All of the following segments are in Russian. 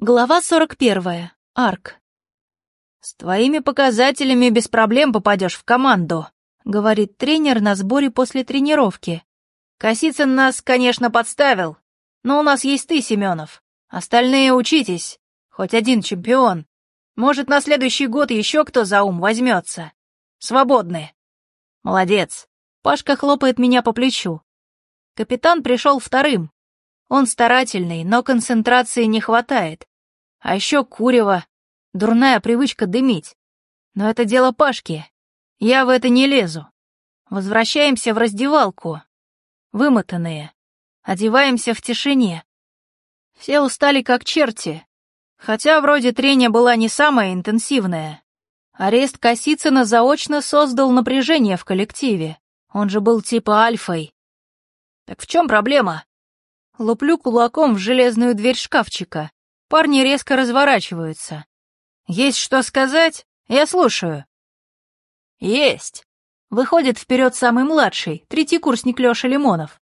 Глава 41. Арк. «С твоими показателями без проблем попадешь в команду», — говорит тренер на сборе после тренировки. «Косицын нас, конечно, подставил, но у нас есть ты, Семенов. Остальные учитесь. Хоть один чемпион. Может, на следующий год еще кто за ум возьмется. Свободны». «Молодец». Пашка хлопает меня по плечу. Капитан пришел вторым. Он старательный, но концентрации не хватает. А еще курево, дурная привычка дымить. Но это дело Пашки. Я в это не лезу. Возвращаемся в раздевалку. Вымотанные. Одеваемся в тишине. Все устали как черти. Хотя вроде трения была не самая интенсивная. Арест Косицына заочно создал напряжение в коллективе. Он же был типа альфой. Так в чем проблема? Луплю кулаком в железную дверь шкафчика. Парни резко разворачиваются. «Есть что сказать? Я слушаю». «Есть!» Выходит вперед самый младший, третий курсник Лёша Лимонов.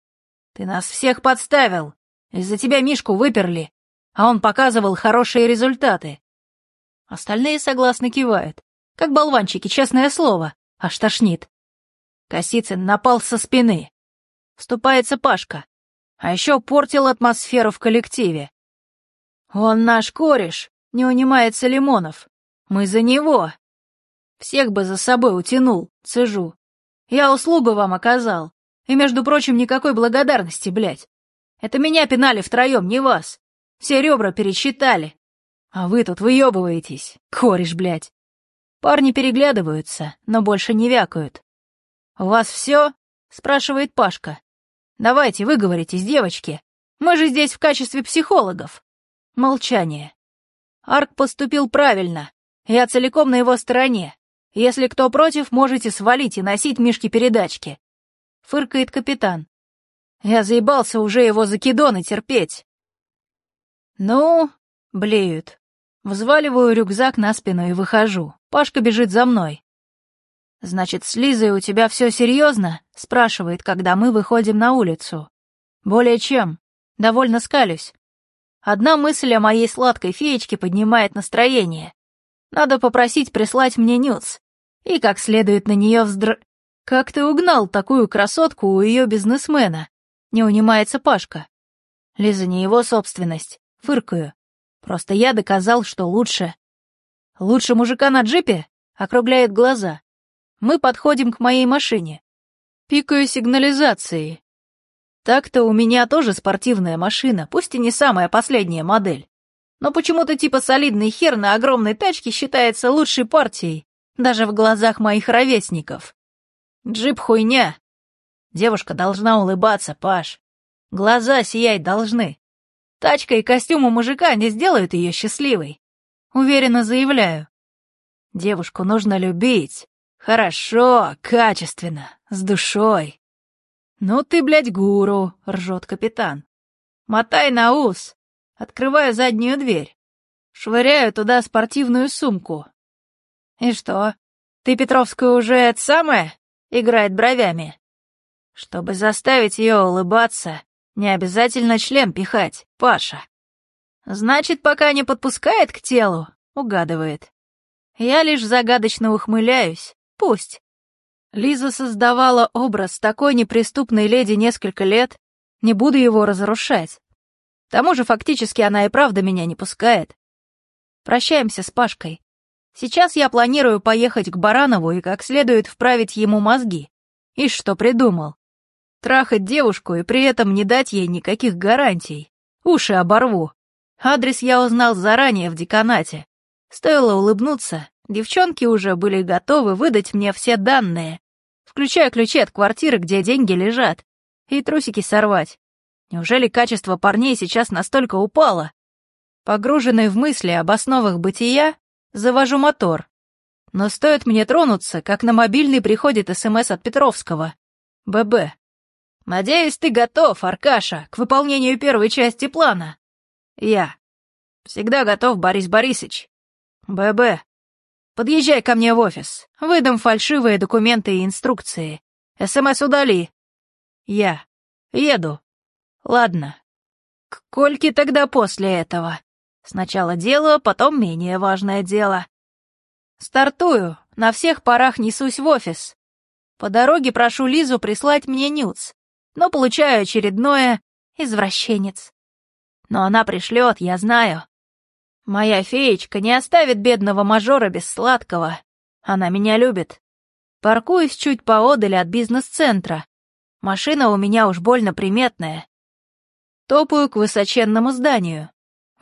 «Ты нас всех подставил. Из-за тебя Мишку выперли, а он показывал хорошие результаты». Остальные согласно кивают. Как болванчики, честное слово. Аж тошнит. Косицын напал со спины. Вступается Пашка. А еще портил атмосферу в коллективе. «Он наш кореш», — не унимается Лимонов. «Мы за него». «Всех бы за собой утянул, цежу. Я услугу вам оказал. И, между прочим, никакой благодарности, блядь. Это меня пинали втроем, не вас. Все ребра пересчитали. А вы тут выебываетесь, кореш, блядь». Парни переглядываются, но больше не вякают. «У вас все?» — спрашивает Пашка. «Давайте выговоритесь, девочки. Мы же здесь в качестве психологов». Молчание. Арк поступил правильно. Я целиком на его стороне. Если кто против, можете свалить и носить Мишки-передачки. Фыркает капитан. Я заебался уже его закидоны терпеть. Ну, блеют. Взваливаю рюкзак на спину и выхожу. Пашка бежит за мной. «Значит, с Лизой у тебя все серьезно?» — спрашивает, когда мы выходим на улицу. «Более чем. Довольно скалюсь. Одна мысль о моей сладкой феечке поднимает настроение. Надо попросить прислать мне нюц. И как следует на нее вздр... Как ты угнал такую красотку у ее бизнесмена? Не унимается Пашка. Лиза не его собственность. Фыркаю. Просто я доказал, что лучше. Лучше мужика на джипе? Округляет глаза. Мы подходим к моей машине. Пикаю сигнализацией. Так-то у меня тоже спортивная машина, пусть и не самая последняя модель. Но почему-то типа солидный хер на огромной тачке считается лучшей партией, даже в глазах моих ровесников. Джип хуйня. Девушка должна улыбаться, Паш. Глаза сиять должны. Тачка и костюм у мужика не сделают ее счастливой. Уверенно заявляю. Девушку нужно любить. Хорошо, качественно, с душой. «Ну ты, блядь, гуру!» — ржет капитан. «Мотай на ус!» Открываю заднюю дверь. Швыряю туда спортивную сумку. «И что, ты Петровскую уже это самое?» — играет бровями. «Чтобы заставить ее улыбаться, не обязательно член пихать, Паша». «Значит, пока не подпускает к телу?» — угадывает. Я лишь загадочно ухмыляюсь. Пусть. Лиза создавала образ такой неприступной леди несколько лет, не буду его разрушать. К тому же фактически она и правда меня не пускает. Прощаемся с Пашкой. Сейчас я планирую поехать к Баранову и как следует вправить ему мозги. И что придумал? Трахать девушку и при этом не дать ей никаких гарантий. Уши оборву. Адрес я узнал заранее в деканате. Стоило улыбнуться, девчонки уже были готовы выдать мне все данные, включая ключи от квартиры, где деньги лежат, и трусики сорвать. Неужели качество парней сейчас настолько упало? Погруженный в мысли об основах бытия, завожу мотор. Но стоит мне тронуться, как на мобильный приходит СМС от Петровского. ББ. «Надеюсь, ты готов, Аркаша, к выполнению первой части плана?» «Я. Всегда готов, Борис Борисович». «ББ. Подъезжай ко мне в офис. Выдам фальшивые документы и инструкции. СМС удали. Я. Еду. Ладно. К Кольке тогда после этого. Сначала дело, потом менее важное дело. Стартую, на всех парах несусь в офис. По дороге прошу Лизу прислать мне нюц, но получаю очередное извращенец. Но она пришлет, я знаю. Моя феечка не оставит бедного мажора без сладкого. Она меня любит. Паркуюсь чуть поодаль от бизнес-центра. Машина у меня уж больно приметная. Топаю к высоченному зданию.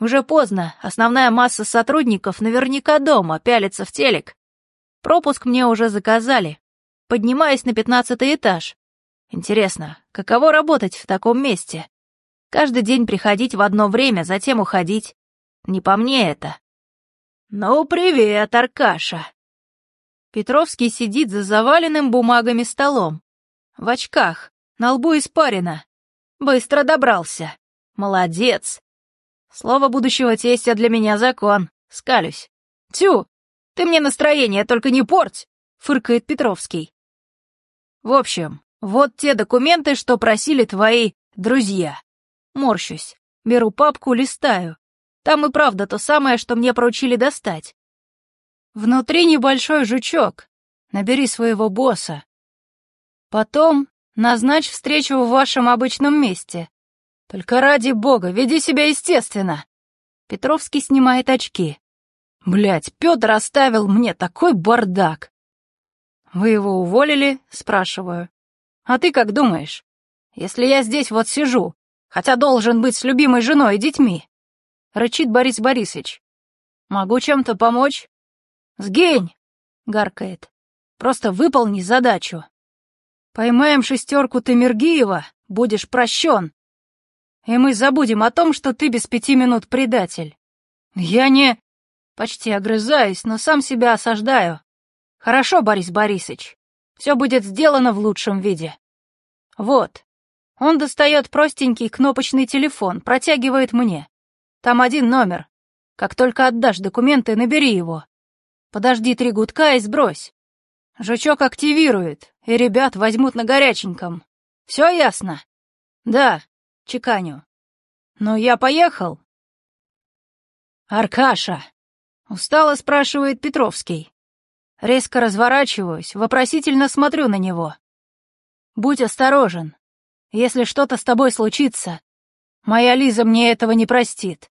Уже поздно, основная масса сотрудников наверняка дома, пялится в телек. Пропуск мне уже заказали. Поднимаюсь на пятнадцатый этаж. Интересно, каково работать в таком месте? Каждый день приходить в одно время, затем уходить. Не по мне это. «Ну, привет, Аркаша!» Петровский сидит за заваленным бумагами столом. В очках, на лбу испарина. Быстро добрался. Молодец. Слово будущего тестя для меня закон. Скалюсь. Тю, ты мне настроение только не порть, фыркает Петровский. В общем, вот те документы, что просили твои друзья. Морщусь. Беру папку, листаю. Там и правда то самое, что мне поручили достать. Внутри небольшой жучок. Набери своего босса. Потом назначь встречу в вашем обычном месте. Только ради бога, веди себя естественно. Петровский снимает очки. Блять, Петр оставил мне такой бардак. Вы его уволили? Спрашиваю. А ты как думаешь? Если я здесь вот сижу, хотя должен быть с любимой женой и детьми, рычит Борис Борисович. Могу чем-то помочь? «Сгинь!» — гаркает. «Просто выполни задачу. Поймаем шестерку Тамергиева, будешь прощен. И мы забудем о том, что ты без пяти минут предатель. Я не...» Почти огрызаюсь, но сам себя осаждаю. «Хорошо, Борис Борисович, все будет сделано в лучшем виде. Вот». Он достает простенький кнопочный телефон, протягивает мне. Там один номер. Как только отдашь документы, набери его. Подожди три гудка и сбрось. Жучок активирует, и ребят возьмут на горяченьком. Все ясно? Да, чеканю. Ну, я поехал. Аркаша! Устало спрашивает Петровский. Резко разворачиваюсь, вопросительно смотрю на него. Будь осторожен. Если что-то с тобой случится, моя Лиза мне этого не простит.